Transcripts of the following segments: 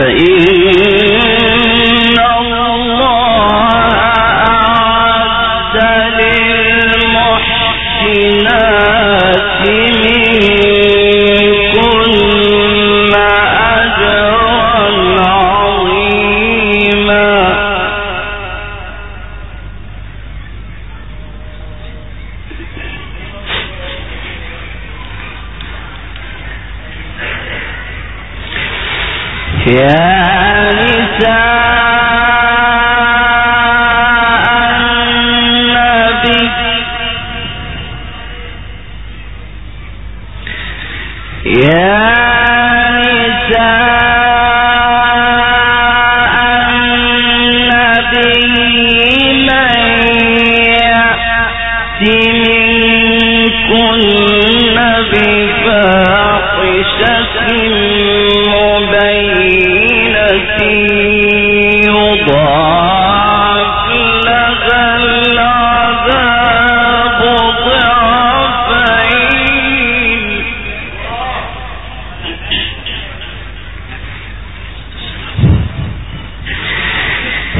لها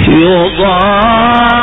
العذاب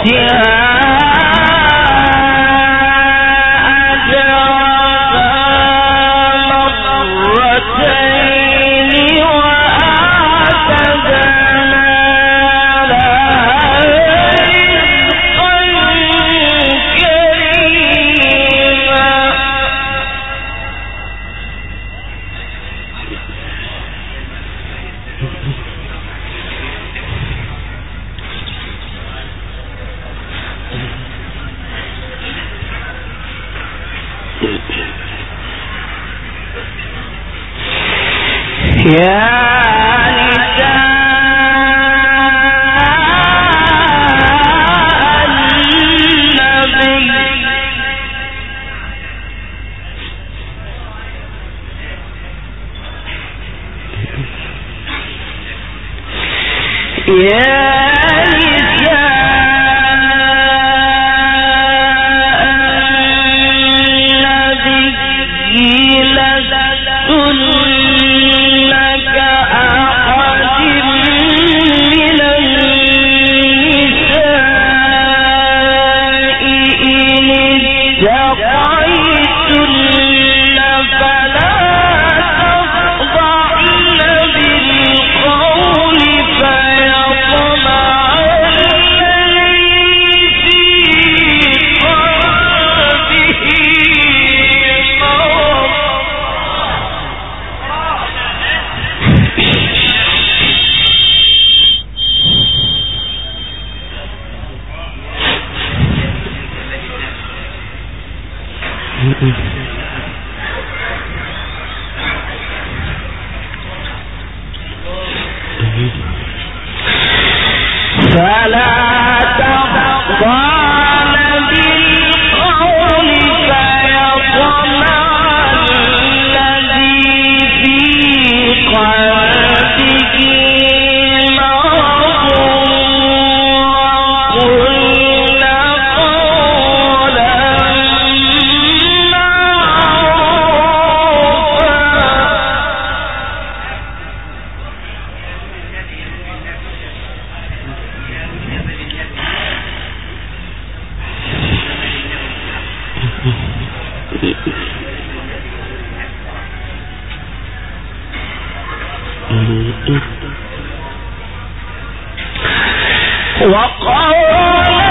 Yeah. وقال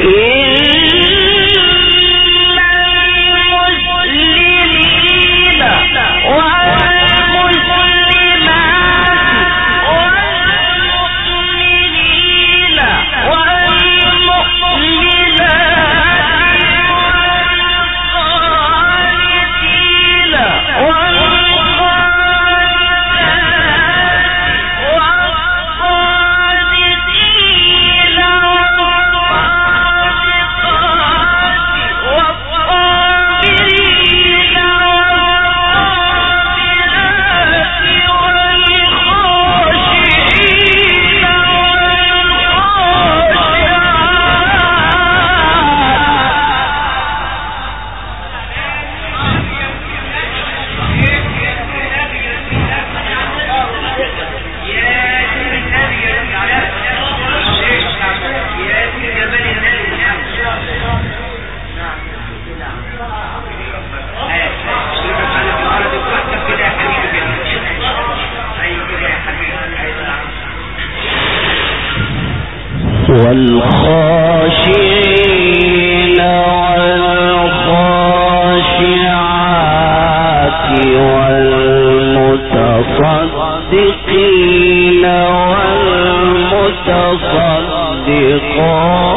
إيه صادقا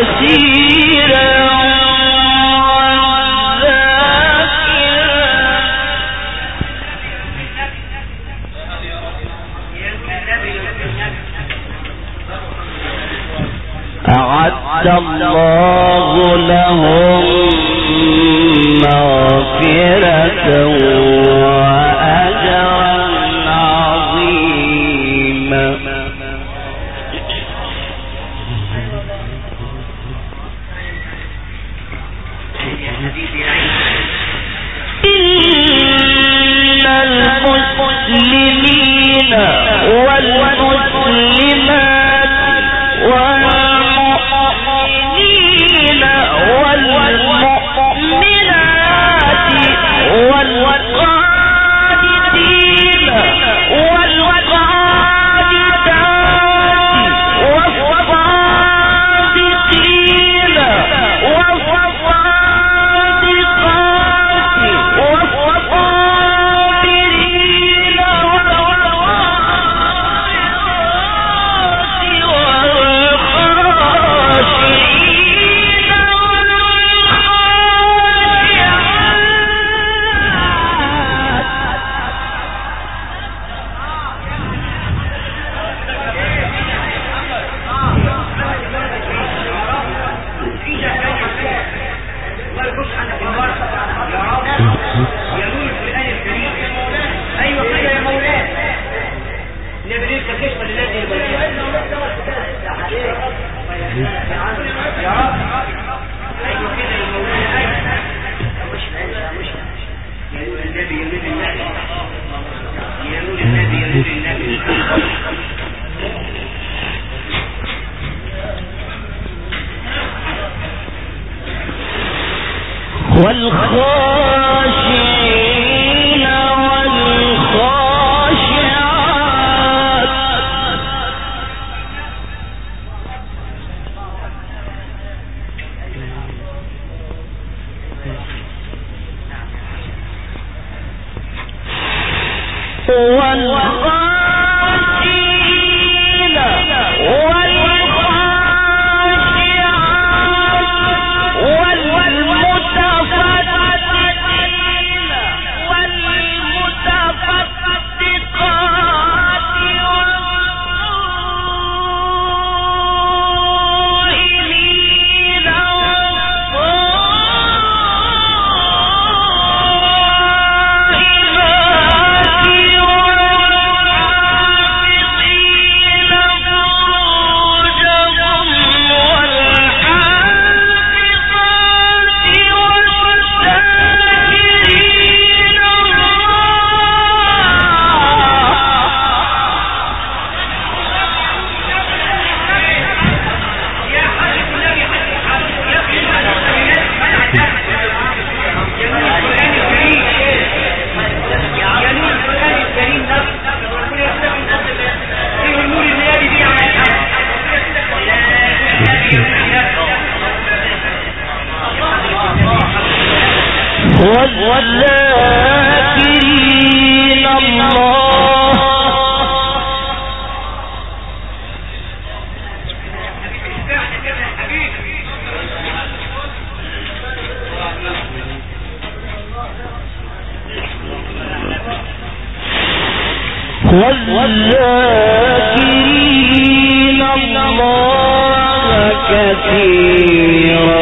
بصيرا والذاكرين الله كثيرا.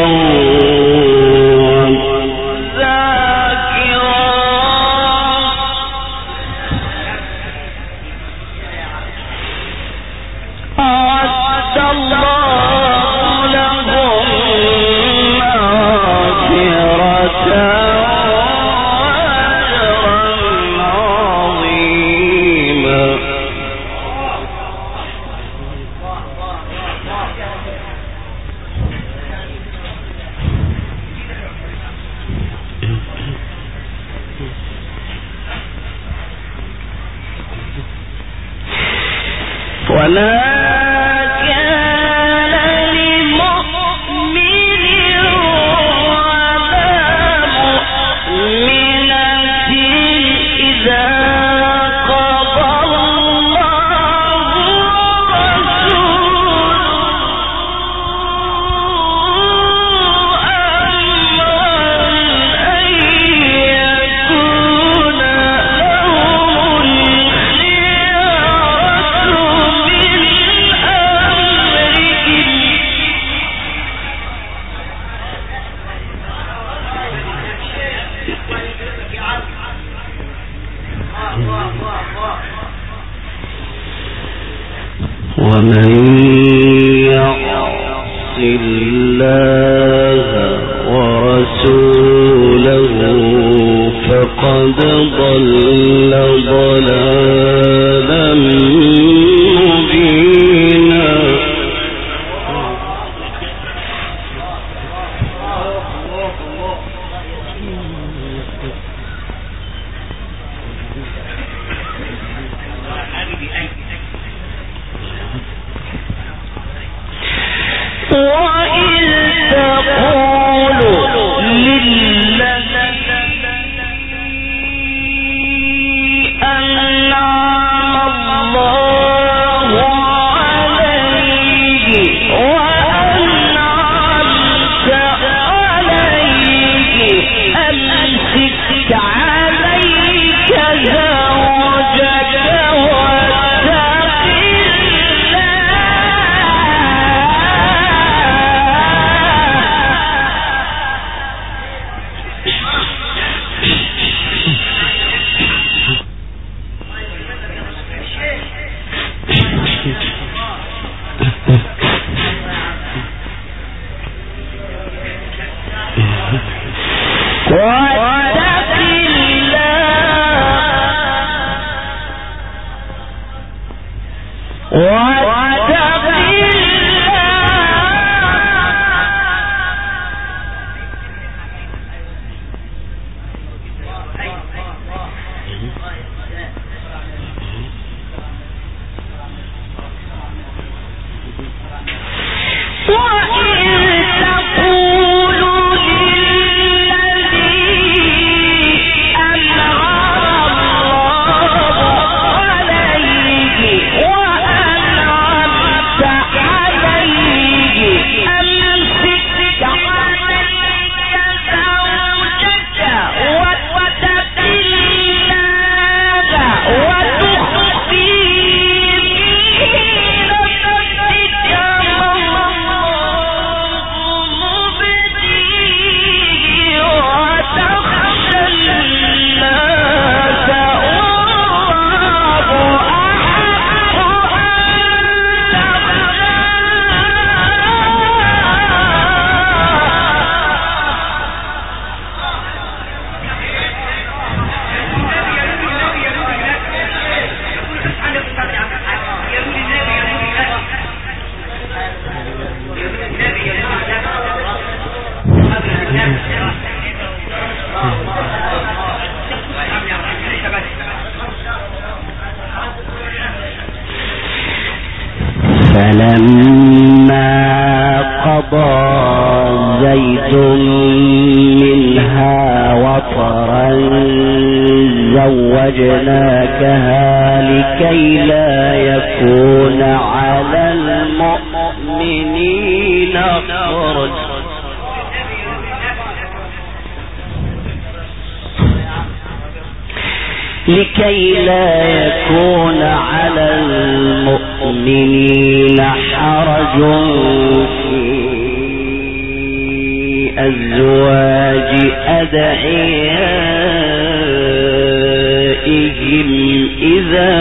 إذا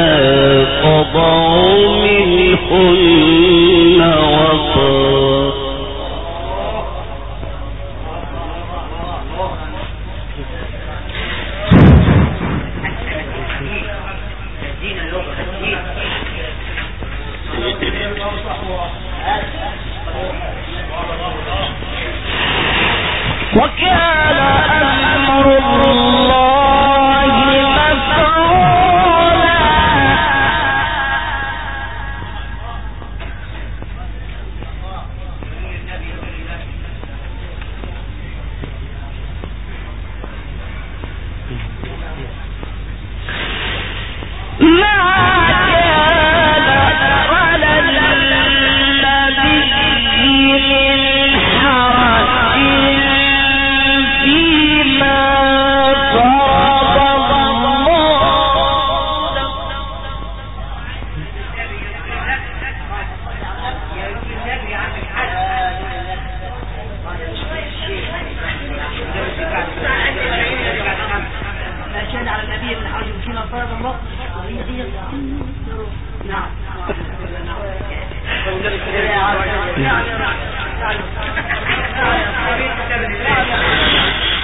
قضوا منهن وطار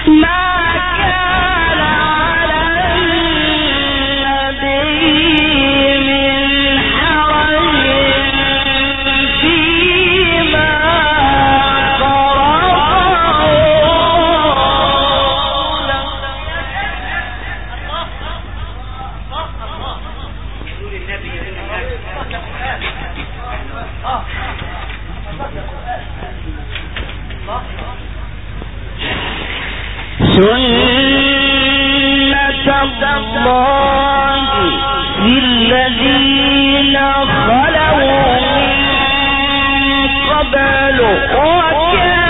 ما كان الَّذِينَ خَلَوْا مِن قَبْلُ. وَكَانَ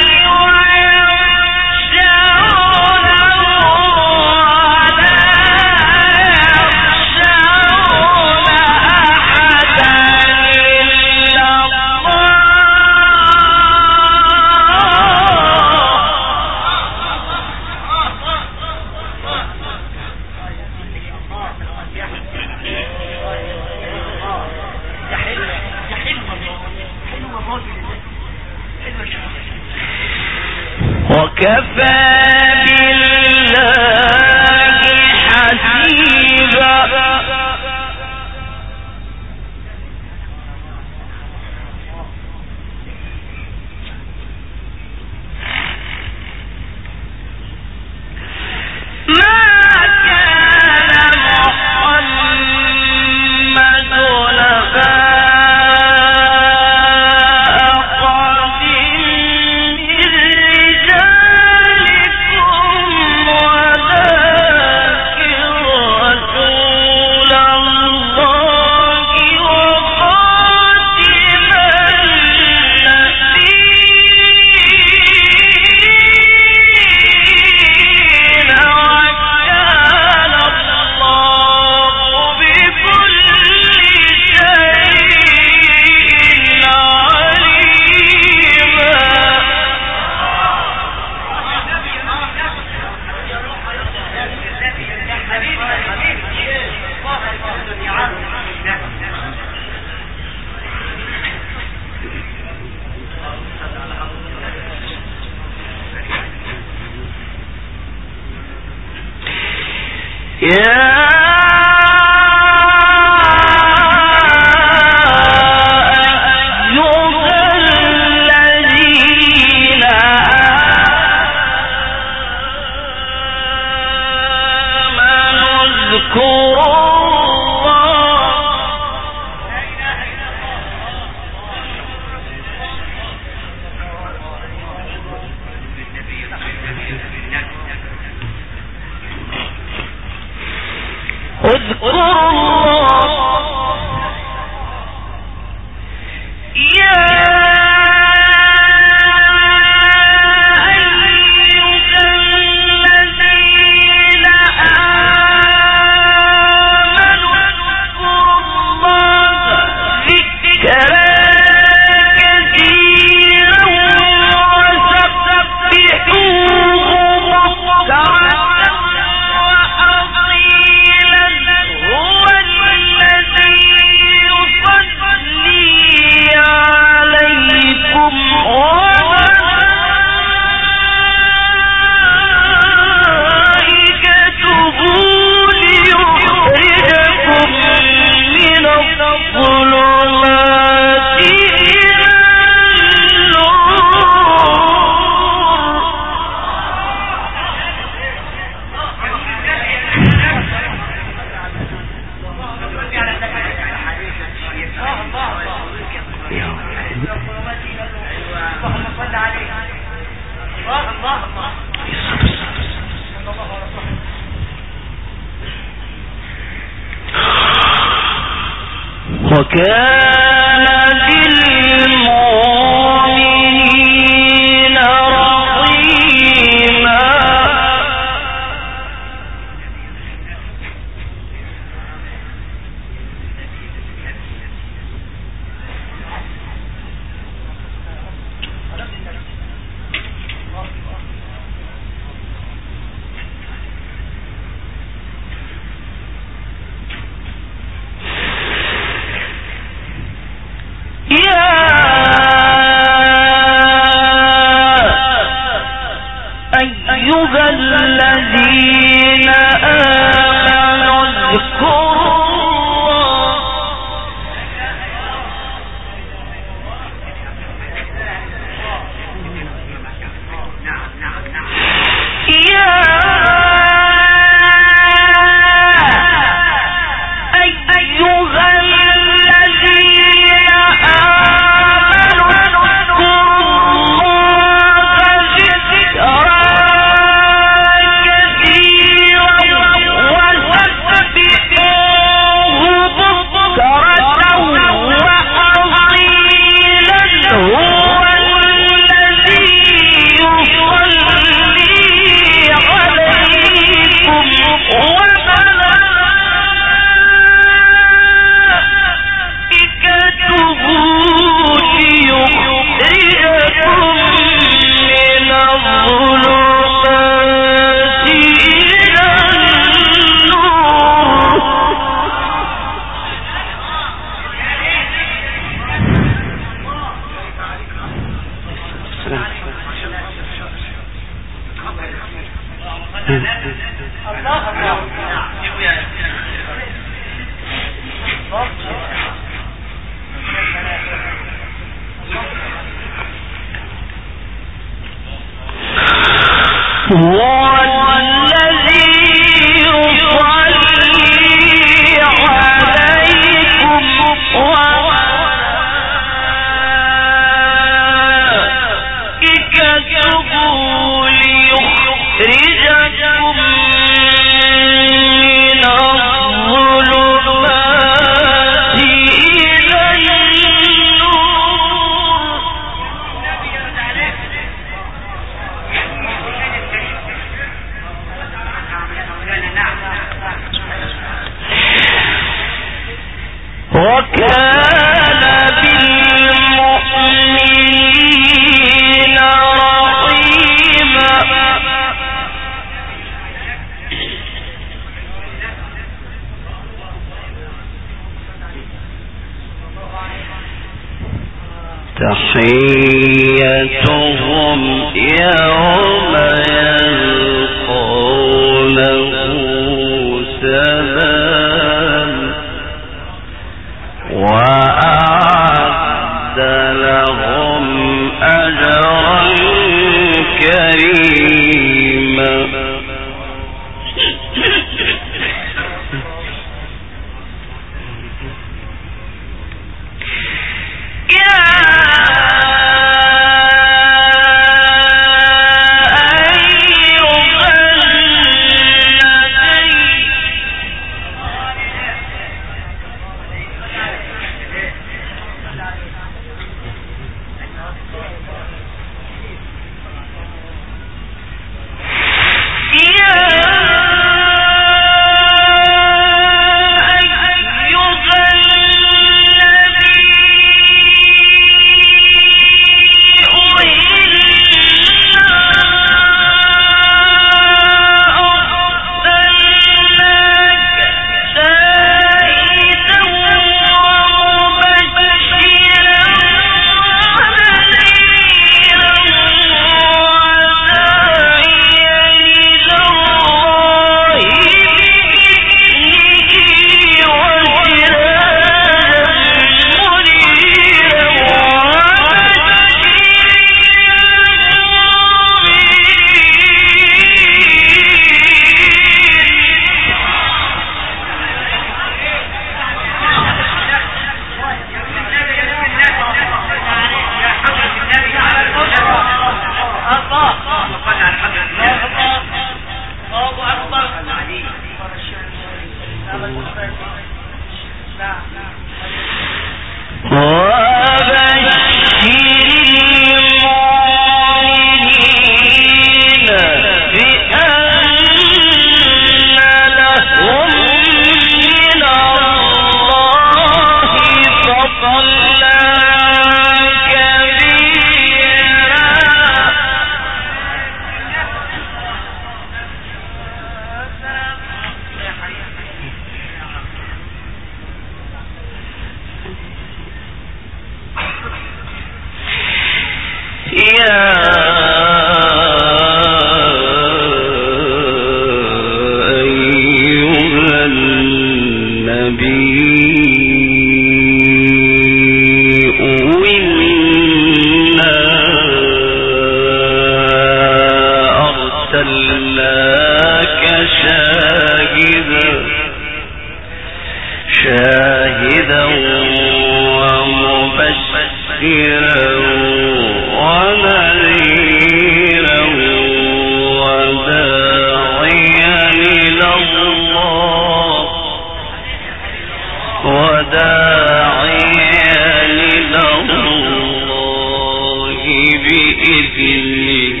كفله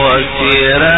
وسراجا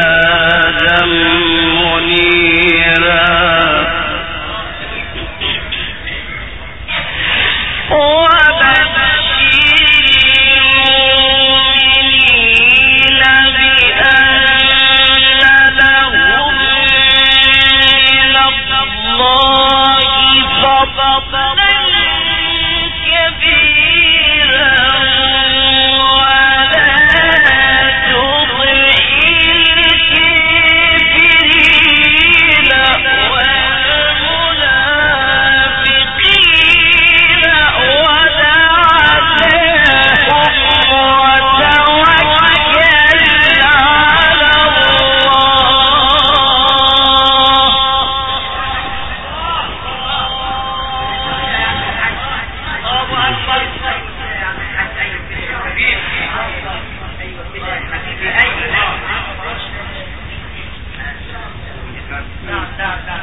No, no, no.